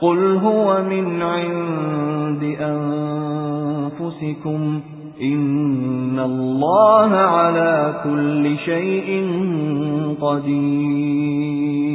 قُلْ هُوَ مِنْ عِندِ أَنفُسِكُمْ إِنَّ اللَّهَ عَلَى كُلِّ شَيْءٍ قَدِيرٌ